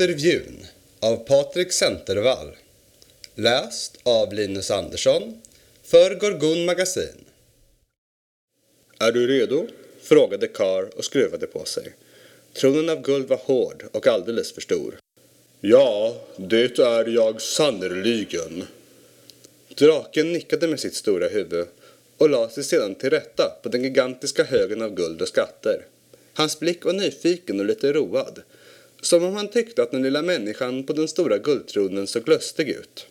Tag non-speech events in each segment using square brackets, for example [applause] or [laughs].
Intervjun av Patrik Centervall. Läst av Linus Andersson för Gorgon Magasin. Är du redo? frågade Kar och skruvade på sig. Tronen av guld var hård och alldeles för stor. Ja, det är jag sannerligen. Draken nickade med sitt stora huvud och la sig sedan till rätta på den gigantiska högen av guld och skatter. Hans blick var nyfiken och lite road som om han tyckte att den lilla människan på den stora guldtronen såg lustig ut.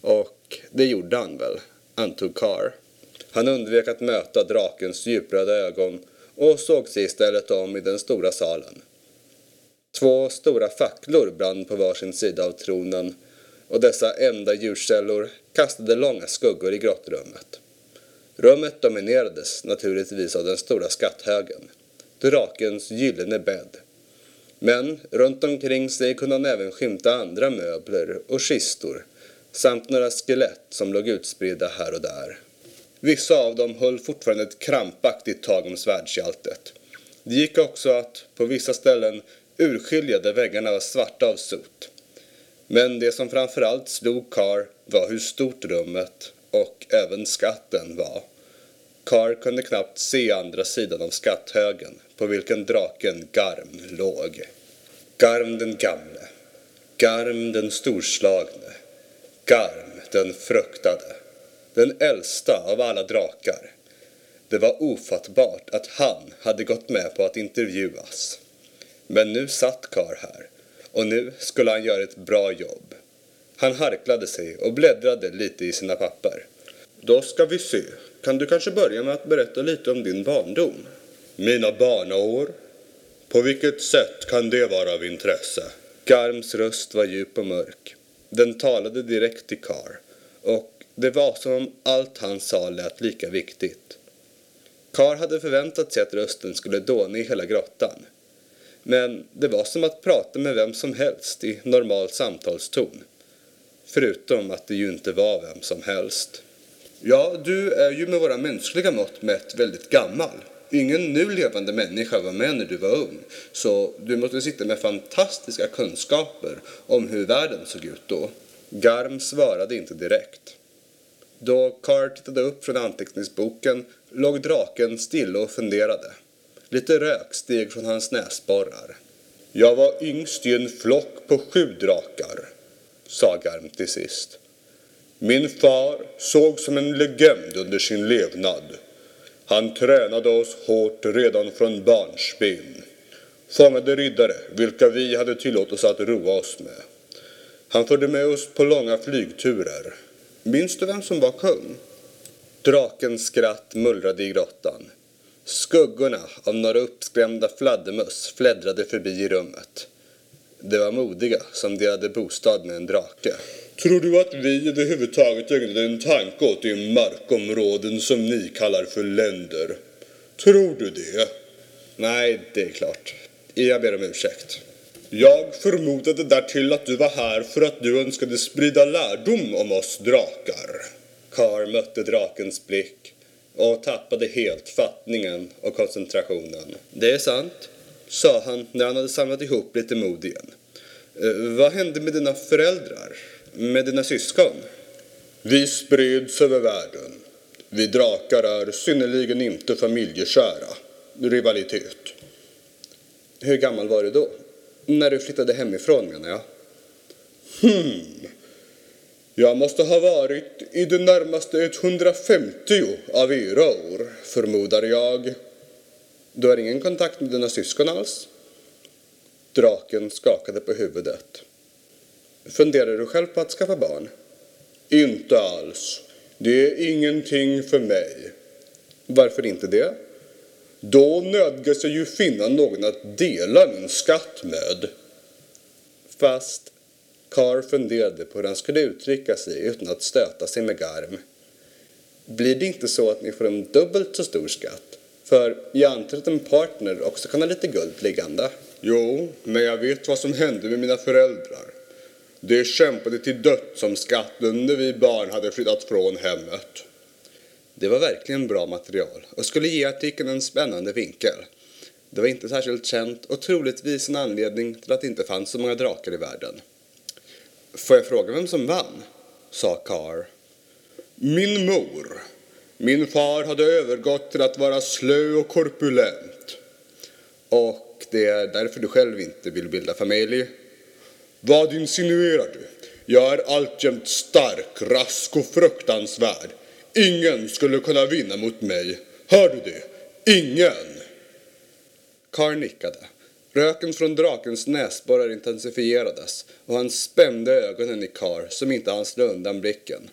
Och det gjorde han väl, antog Carr. Han undvek att möta drakens djupröda ögon och såg sig istället om i den stora salen. Två stora facklor brann på varsin sida av tronen och dessa enda ljuskällor kastade långa skuggor i grottrummet. Rummet dominerades naturligtvis av den stora skatthögen, drakens gyllene bädd men runt omkring sig kunde han även skymta andra möbler och kistor samt några skelett som låg utspridda här och där. Vissa av dem höll fortfarande ett krampaktigt tag om svärdshjältet. Det gick också att, på vissa ställen, urskilja där väggarna var svarta av sot. Men det som framförallt slog Carr var hur stort rummet och även skatten var. Carr kunde knappt se andra sidan av skatthögen på vilken draken Garm låg. Garm den gamle, Garm den storslagne, Garm den fruktade, den äldsta av alla drakar. Det var ofattbart att han hade gått med på att intervjuas. Men nu satt Kar här och nu skulle han göra ett bra jobb. Han harklade sig och bläddrade lite i sina papper. Då ska vi se. Kan du kanske börja med att berätta lite om din barndom? Mina barnaår? På vilket sätt kan det vara av intresse? Garms röst var djup och mörk. Den talade direkt till Carr och det var som om allt han sa lät lika viktigt. Carr hade förväntat sig att rösten skulle dåna i hela grottan. Men det var som att prata med vem som helst i normal samtalston. Förutom att det ju inte var vem som helst. Ja, du är ju med våra mänskliga mått mätt väldigt gammal. Ingen nu levande människa var med när du var ung, så du måste sitta med fantastiska kunskaper om hur världen såg ut då. Garm svarade inte direkt. Då Carr tittade upp från anteckningsboken låg draken stilla och funderade. Lite rök steg från hans näsborrar. Jag var yngst i en flock på sju drakar, sa Garm till sist. Min far såg som en legend under sin levnad. Han tränade oss hårt redan från barnsben. Fångade riddare, vilka vi hade tillåtelse att roa oss med. Han förde med oss på långa flygturer. Minns du vem som var kung? Drakens skratt mullrade i grottan. Skuggorna av några uppskrämda fladdermöss fläddrade förbi i rummet. Det var modiga som delade bostad med en drake. Tror du att vi överhuvudtaget ägnade en tanke åt de markområden som ni kallar för länder? Tror du det? Nej, det är klart. Jag ber om ursäkt. Jag förmodade därtill att du var här för att du önskade sprida lärdom om oss drakar. Kar mötte drakens blick och tappade helt fattningen och koncentrationen. Det är sant, sa han när han hade samlat ihop lite mod igen. Eh, vad hände med dina föräldrar? med dina syskon? Vi spreds över världen. Vi drakar är synnerligen inte familjekära. Rivalitet. Hur gammal var du då? När du flyttade hemifrån menar jag. Hmm. Jag måste ha varit i det närmaste 150 av era år, förmodar jag. Du har ingen kontakt med dina syskon alls? Draken skakade på huvudet. Funderar du själv på att skaffa barn? Inte alls. Det är ingenting för mig. Varför inte det? Då nödgas jag ju finna någon att dela min skatt med. Fast Karl funderade på hur han skulle uttrycka sig utan att stöta sig med Garm. Blir det inte så att ni får en dubbelt så stor skatt? För jag antar att en partner också kan ha lite guld liggande. Jo, men jag vet vad som hände med mina föräldrar. De kämpade till döds som skatten när vi barn hade flyttat från hemmet. Det var verkligen bra material och skulle ge artikeln en spännande vinkel. Det var inte särskilt känt och troligtvis en anledning till att det inte fanns så många drakar i världen. Får jag fråga vem som vann? sa Carr. Min mor. Min far hade övergått till att vara slö och korpulent. Och det är därför du själv inte vill bilda familj? Vad insinuerar du? Jag är alltjämt stark, rask och fruktansvärd. Ingen skulle kunna vinna mot mig. Hör du det? Ingen! Karl nickade. Röken från drakens näsborrar intensifierades och han spände ögonen i Karl, som inte hann slå undan blicken.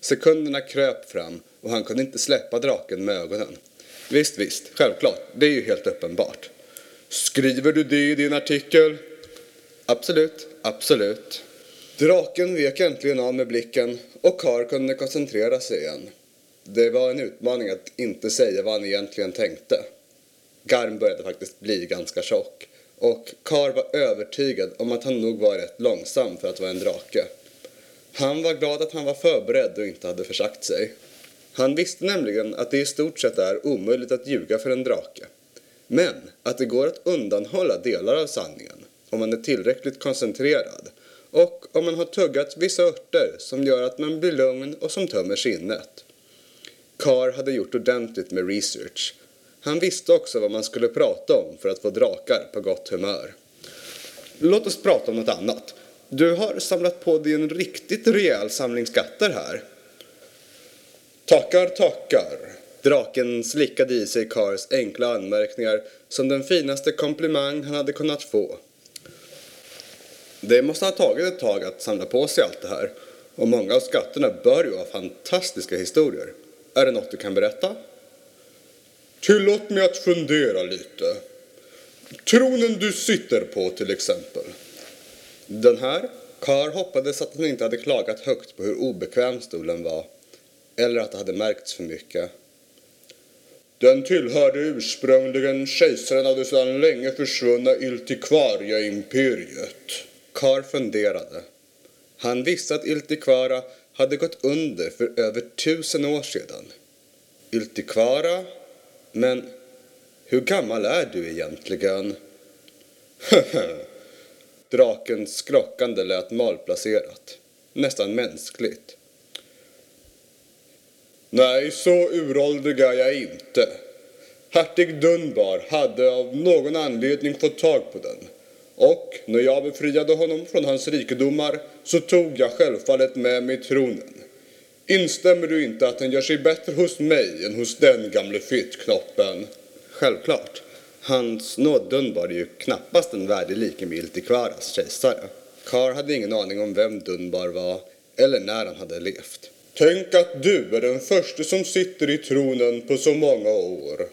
Sekunderna kröp fram och han kunde inte släppa draken med ögonen. Visst, visst, självklart, det är ju helt uppenbart. Skriver du det i din artikel? Absolut, absolut. Draken vek äntligen av med blicken och Carr kunde koncentrera sig igen. Det var en utmaning att inte säga vad han egentligen tänkte. Garm började faktiskt bli ganska tjock och Carr var övertygad om att han nog var rätt långsam för att vara en drake. Han var glad att han var förberedd och inte hade försagt sig. Han visste nämligen att det i stort sett är omöjligt att ljuga för en drake. Men att det går att undanhålla delar av sanningen om man är tillräckligt koncentrerad och om man har tuggat vissa örter som gör att man blir lugn och som tömmer sinnet. Carr hade gjort ordentligt med research. Han visste också vad man skulle prata om för att få drakar på gott humör. Låt oss prata om något annat. Du har samlat på dig en riktigt rejäl samling skatter här. Tackar, tackar. Draken slickade i sig Kars enkla anmärkningar som den finaste komplimang han hade kunnat få. Det måste ha tagit ett tag att samla på sig allt det här och många av skatterna bör ju vara fantastiska historier. Är det något du kan berätta? Tillåt mig att fundera lite. Tronen du sitter på till exempel. Den här? Karl hoppades att han inte hade klagat högt på hur obekväm stolen var. Eller att det hade märkts för mycket. Den tillhörde ursprungligen kejsaren av det sedan länge försvunna Iltikvaria-imperiet. Karl funderade. Han visste att Iltikvara hade gått under för över tusen år sedan. Iltikvara? Men hur gammal är du egentligen? [laughs] Drakens skrockande lät malplacerat. Nästan mänskligt. Nej, så uråldrig är jag inte. Hertig Dunbar hade av någon anledning fått tag på den. Och när jag befriade honom från hans rikedomar så tog jag självfallet med mig tronen. Instämmer du inte att den gör sig bättre hos mig än hos den gamle fittknoppen? Självklart. Hans nåd Dunbar är ju knappast en värdig like till Kvaras kejsare. Karl hade ingen aning om vem Dunbar var eller när han hade levt. Tänk att du är den första som sitter i tronen på så många år.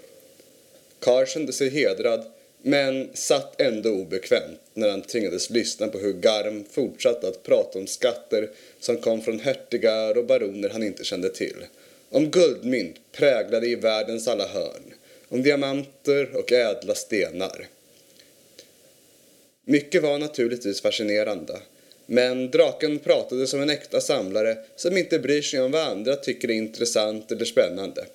Karl kände sig hedrad men satt ändå obekvämt när han tvingades lyssna på hur Garm fortsatte att prata om skatter som kom från hertigar och baroner han inte kände till. Om guldmynt präglade i världens alla hörn. Om diamanter och ädla stenar. Mycket var naturligtvis fascinerande. Men draken pratade som en äkta samlare som inte bryr sig om vad andra tycker är intressant eller spännande.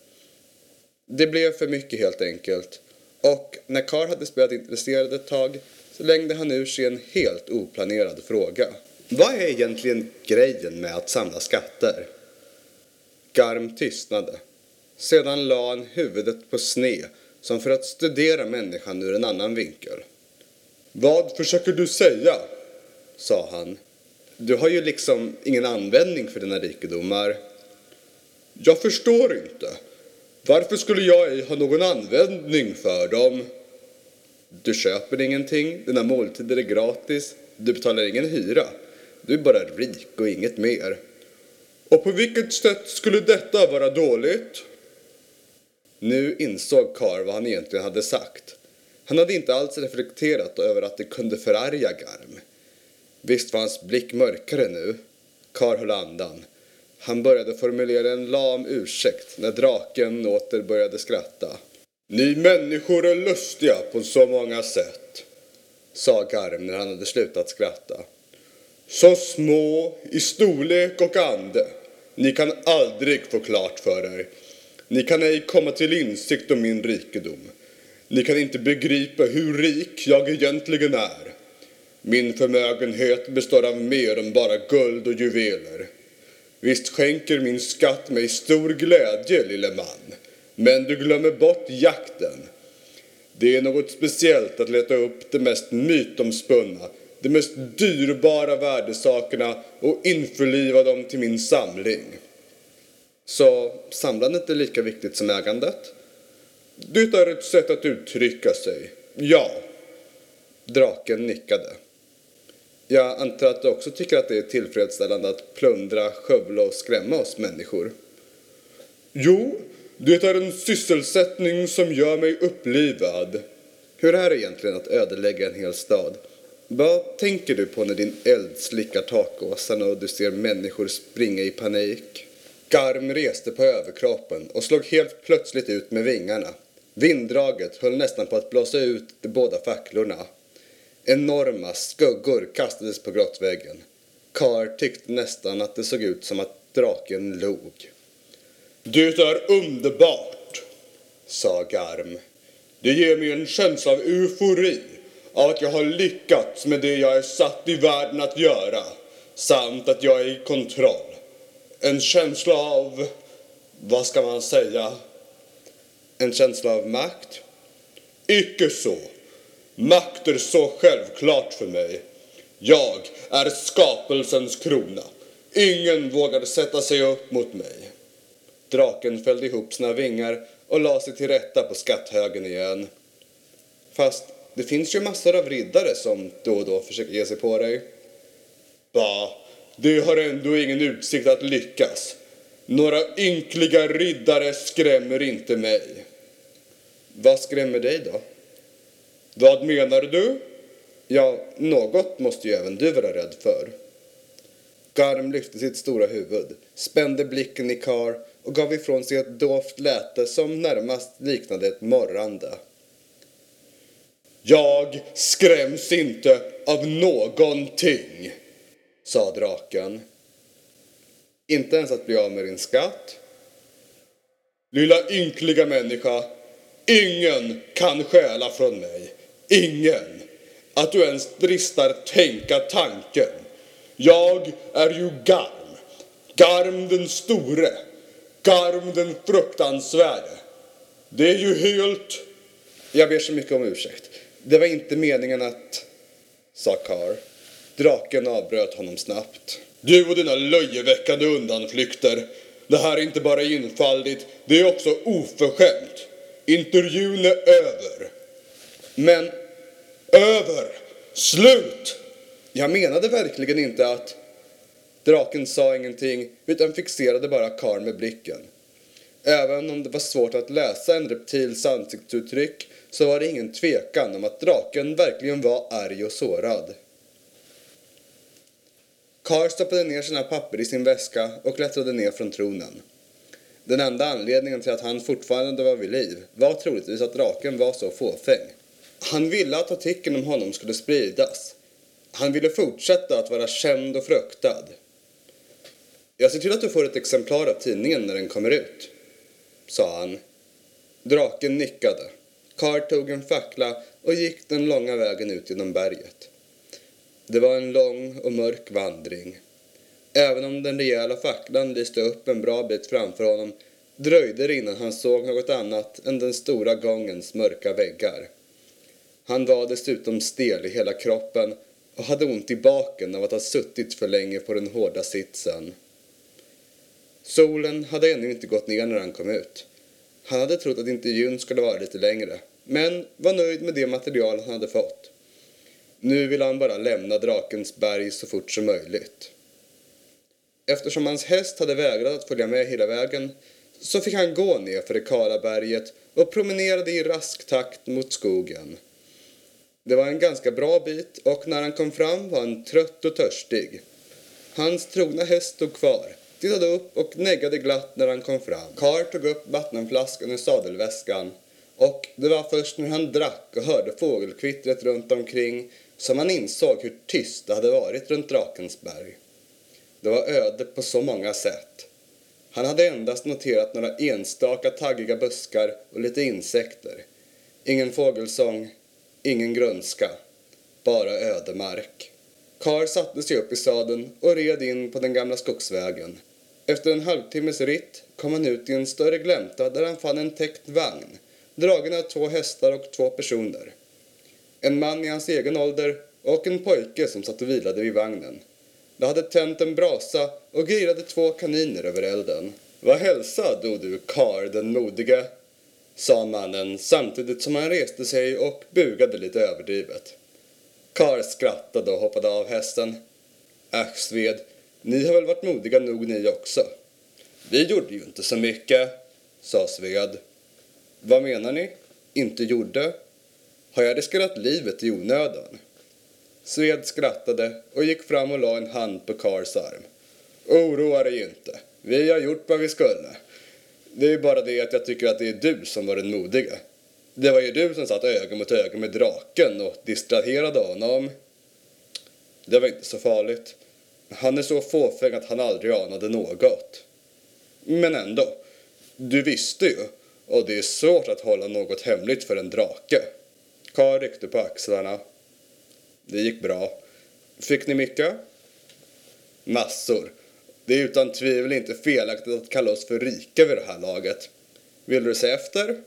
Det blev för mycket helt enkelt och när karl hade spelat intresserad ett tag så längde han ur sig en helt oplanerad fråga. Vad är egentligen grejen med att samla skatter? Garm tystnade. Sedan la han huvudet på sne som för att studera människan ur en annan vinkel. Vad försöker du säga? sa han. Du har ju liksom ingen användning för dina rikedomar. Jag förstår inte. Varför skulle jag ej ha någon användning för dem? Du köper ingenting, dina måltider är gratis, du betalar ingen hyra. Du är bara rik och inget mer. Och på vilket sätt skulle detta vara dåligt? Nu insåg Karl vad han egentligen hade sagt. Han hade inte alls reflekterat över att det kunde förarga Garm. Visst var hans blick mörkare nu. Karl höll andan. Han började formulera en lam ursäkt när draken åter började skratta. Ni människor är lustiga på så många sätt, sa Garm när han hade slutat skratta. Så små i storlek och ande. Ni kan aldrig få klart för er. Ni kan ej komma till insikt om min rikedom. Ni kan inte begripa hur rik jag egentligen är. Min förmögenhet består av mer än bara guld och juveler. Visst skänker min skatt mig stor glädje, lille man. Men du glömmer bort jakten. Det är något speciellt att leta upp det mest mytomspunna, de mest dyrbara värdesakerna och införliva dem till min samling. Så samlandet är lika viktigt som ägandet? Det är ett sätt att uttrycka sig. Ja. Draken nickade. Jag antar att du också tycker att det är tillfredsställande att plundra, skövla och skrämma oss människor? Jo, det är en sysselsättning som gör mig upplivad. Hur är det egentligen att ödelägga en hel stad? Vad tänker du på när din eld slickar takåsarna och du ser människor springa i panik? Garm reste på överkroppen och slog helt plötsligt ut med vingarna. Vinddraget höll nästan på att blåsa ut de båda facklorna. Enorma skuggor kastades på grottväggen. Kar tyckte nästan att det såg ut som att draken log. Det är underbart, sa Garm. Det ger mig en känsla av eufori, av att jag har lyckats med det jag är satt i världen att göra, samt att jag är i kontroll. En känsla av, vad ska man säga, en känsla av makt? Icke så. Makt är så självklart för mig. Jag är skapelsens krona. Ingen vågar sätta sig upp mot mig. Draken fällde ihop sina vingar och la sig till rätta på skatthögen igen. Fast det finns ju massor av riddare som då och då försöker ge sig på dig. Bah, du har ändå ingen utsikt att lyckas. Några ynkliga riddare skrämmer inte mig. Vad skrämmer dig då? Vad menar du? Ja, något måste ju även du vara rädd för. Garm lyfte sitt stora huvud, spände blicken i Kar och gav ifrån sig ett dovt läte som närmast liknade ett morrande. Jag skräms inte av någonting, sa draken. Inte ens att bli av med din skatt? Lilla ynkliga människa, ingen kan stjäla från mig. Ingen. Att du ens dristar tänka tanken. Jag är ju Garm. Garm den store. Garm den fruktansvärde. Det är ju helt... Jag ber så mycket om ursäkt. Det var inte meningen att... sa Kar. Draken avbröt honom snabbt. Du och dina löjeväckande undanflykter. Det här är inte bara infaldigt, det är också oförskämt. Intervjun är över. Men över! Slut! Jag menade verkligen inte att... Draken sa ingenting utan fixerade bara Karl med blicken. Även om det var svårt att läsa en reptils ansiktsuttryck så var det ingen tvekan om att draken verkligen var arg och sårad. Karl stoppade ner sina papper i sin väska och klättrade ner från tronen. Den enda anledningen till att han fortfarande var vid liv var troligtvis att draken var så fåfäng. Han ville att artikeln om honom skulle spridas. Han ville fortsätta att vara känd och fruktad. Jag ser till att du får ett exemplar av tidningen när den kommer ut, sa han. Draken nickade. Karl tog en fackla och gick den långa vägen ut genom berget. Det var en lång och mörk vandring. Även om den rejäla facklan lyste upp en bra bit framför honom dröjde det innan han såg något annat än den stora gångens mörka väggar. Han var dessutom stel i hela kroppen och hade ont i baken av att ha suttit för länge på den hårda sitsen. Solen hade ännu inte gått ner när han kom ut. Han hade trott att intervjun skulle vara lite längre, men var nöjd med det material han hade fått. Nu ville han bara lämna Drakens berg så fort som möjligt. Eftersom hans häst hade vägrat att följa med hela vägen så fick han gå ner för det kala berget och promenerade i rask takt mot skogen. Det var en ganska bra bit och när han kom fram var han trött och törstig. Hans trogna häst stod kvar, tittade upp och neggade glatt när han kom fram. Karl tog upp vattenflaskan ur sadelväskan och det var först när han drack och hörde fågelkvittret runt omkring som han insåg hur tyst det hade varit runt Drakensberg. Det var öde på så många sätt. Han hade endast noterat några enstaka taggiga buskar och lite insekter. Ingen fågelsång, ingen grönska, bara ödemark. Karl satte sig upp i sadeln och red in på den gamla skogsvägen. Efter en halvtimmes ritt kom han ut i en större glänta där han fann en täckt vagn, dragen av två hästar och två personer. En man i hans egen ålder och en pojke som satt och vilade vid vagnen. De hade tänt en brasa och grillade två kaniner över elden. Vad hälsa do du, Kar den modige, sa mannen samtidigt som han reste sig och bugade lite överdrivet. Karl skrattade och hoppade av hästen. Äsch, Sved, ni har väl varit modiga nog ni också? Vi gjorde ju inte så mycket, sa Sved. Vad menar ni? Inte gjorde? Har jag riskerat livet i onödan? Sved skrattade och gick fram och la en hand på Karls arm. Oroa dig inte. Vi har gjort vad vi skulle. Det är bara det att jag tycker att det är du som var den modiga. Det var ju du som satt öga mot öga med draken och distraherade honom. Det var inte så farligt. Han är så fåfäng att han aldrig anade något. Men ändå, du visste ju och det är svårt att hålla något hemligt för en drake. Karl ryckte på axlarna. Det gick bra. Fick ni mycket? Massor. Det är utan tvivel inte felaktigt att kalla oss för rika vid det här laget. Vill du se efter?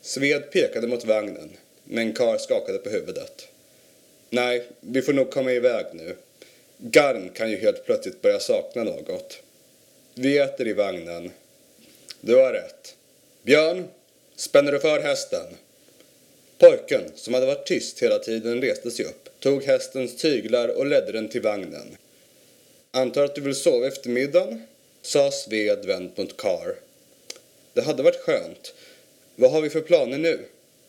Sved pekade mot vagnen, men Karl skakade på huvudet. Nej, vi får nog komma iväg nu. Garn kan ju helt plötsligt börja sakna något. Vi äter i vagnen. Du har rätt. Björn, spänner du för hästen? Pojken, som hade varit tyst hela tiden, reste sig upp, tog hästens tyglar och ledde den till vagnen. Antar att du vill sova efter middagen? sa Sved vänt mot Carr. Det hade varit skönt. Vad har vi för planer nu?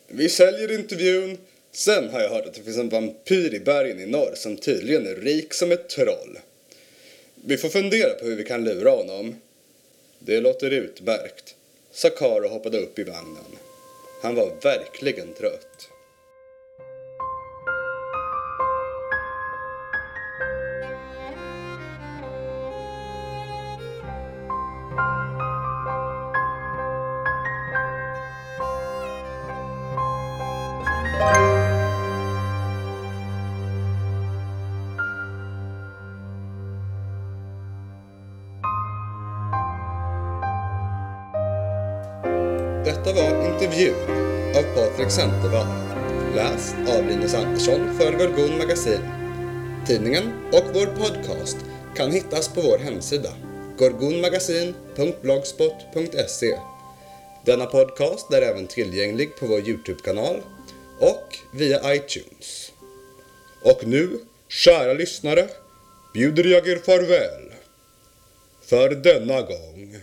Vi säljer intervjun. Sen har jag hört att det finns en vampyr i bergen i norr som tydligen är rik som ett troll. Vi får fundera på hur vi kan lura honom. Det låter utmärkt, sa Carr och hoppade upp i vagnen. Han var verkligen trött. Detta var intervjun av Patrik Centervall. Läst av Linus Andersson för Gorgon Magasin. Tidningen och vår podcast kan hittas på vår hemsida gorgonmagasin.blogspot.se Denna podcast är även tillgänglig på vår Youtube-kanal och via iTunes. Och nu, kära lyssnare, bjuder jag er farväl. För denna gång.